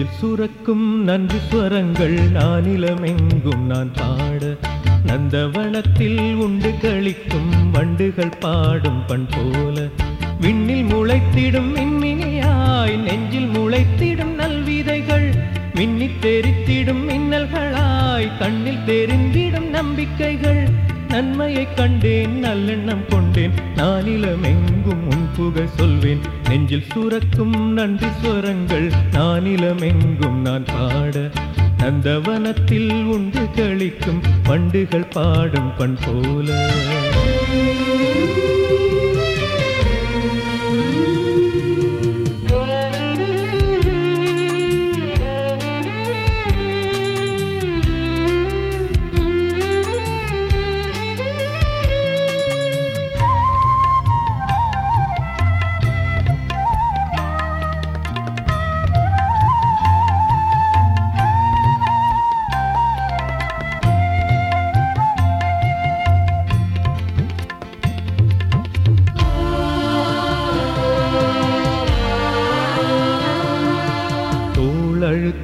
நெஞ்சில் சுரக்கும் நன்றி ஸ்வரங்கள் நானிலமெங்கும் நான் பாட. நந்தவனத்தில் உண்டு கழிக்கும் வண்டுகள் பாடும் பண் போல. விண்ணில் முளைத்திடும் மின்மினியாய் நெஞ்சில் முளைத்திடும் நல்விதைகள். மின்னித் தெரித்திடும் மின்னல்களாய் கண்ணில் தெரிந்திடும் நம்பிக்கைகள். நன்மையை கண்டேன் நல்லெண்ணம் கொண்டேன் நானிலமெங்கும் உன் புகழ் சொல்வேன். நெஞ்சில் சுரக்கும் நன்றி ஸ்வரங்கள் நானிலமெங்கும் நான் பாட நந்தவனத்தில் உண்டு களிக்கும் பண்டுகள் பாடும் பண் போல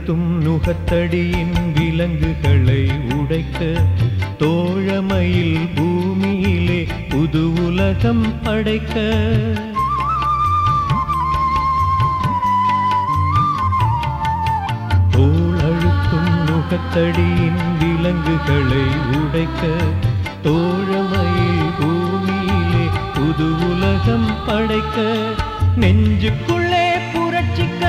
தோளழுத்தும் நுகத்தடியின் விலங்குகளை உடைக்க தோழமையில் பூமியிலே புது உலகம் படைக்க தோளழுத்தும் நுகத்தடியின் விலங்குகளை உடைக்க தோழமையில் பூமியிலே புது உலகம் படைக்க நெஞ்சுக்குள்ளே புரட்சிக்க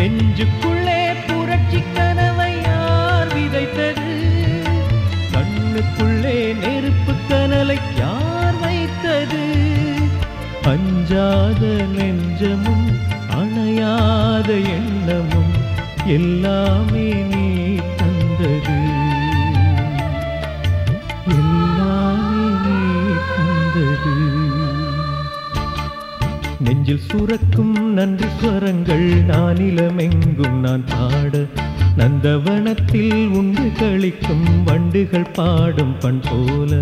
நெஞ்சுக்குள்ளே புரட்சி கனவை யார் விதைத்தது? கண்ணுக்குள்ளே நெருப்பு கனலை யார் வைத்தது? அஞ்சாத நெஞ்சமும் அணையாத எண்ணமும் எல்லாமே நீ நெஞ்சில் சுரக்கும் நன்றி ஸ்வரங்கள் நானிலமெங்கும் நான் பாட. நந்தவனத்தில் உண்டு கழிக்கும் வண்டுகள் பாடும் பண் போல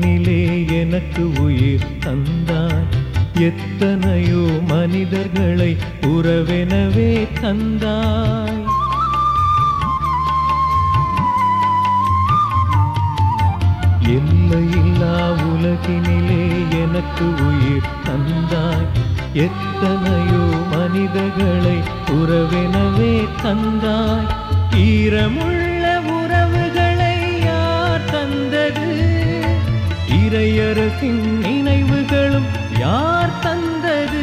உலகினிலே எனக்கு உயிர் தந்தாய். எத்தனையோ மனிதர்களை உறவெனவே தந்தாய். எல்லையில்லா உலகினிலே எனக்கு உயிர் தந்தாய். எத்தனையோ மனிதர்களை உறவெனவே தந்தாய். ஈரமுள்ள இறையரசின் நினைவுகளும் யார் தந்தது?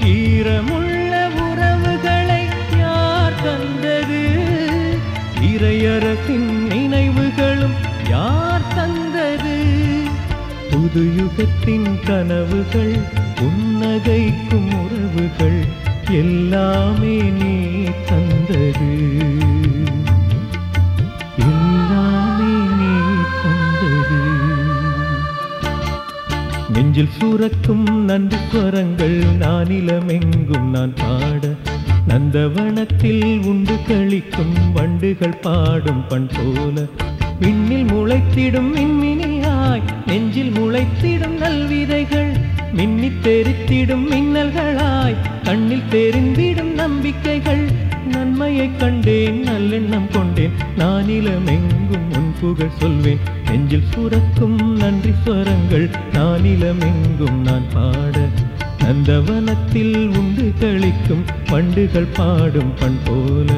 ஈரமுள்ள உறவுகளை யார் தந்தது? இறையரசின் நினைவுகளும் யார் தந்தது? புதுயுகத்தின் கனவுகள் புன்னகைக்கும் உறவுகள் எல்லாமே நீ தந்தது. நெஞ்சில் சுரக்கும் நன்றி ஸ்வரங்கள் நானிலமெங்கும் நான் பாட. நந்தவனத்தில் உண்டு கழிக்கும் வண்டுகள் பாடும் பண் போல. விண்ணில் முளைத்திடும் மின்மினியாய் நெஞ்சில் முளைத்திடும் நல்விதைகள் மின்னித் தெரித்திடும் மின்னல்களாய் கண்ணில் தெரிந்திடும் நம்பிக்கைகள். நன்மையை கண்டேன் நல்லெண்ணம் கொண்டேன் நானிலமெங்கும் உன் புகழ் சொல்வேன். நெஞ்சில் சுரக்கும் நன்றி ஸ்வரங்கள் நானிலமெங்கும் நான் பாட. நந்தவனத்தில் உண்டு கழிக்கும் பண்டுகள் பாடும் பண் போல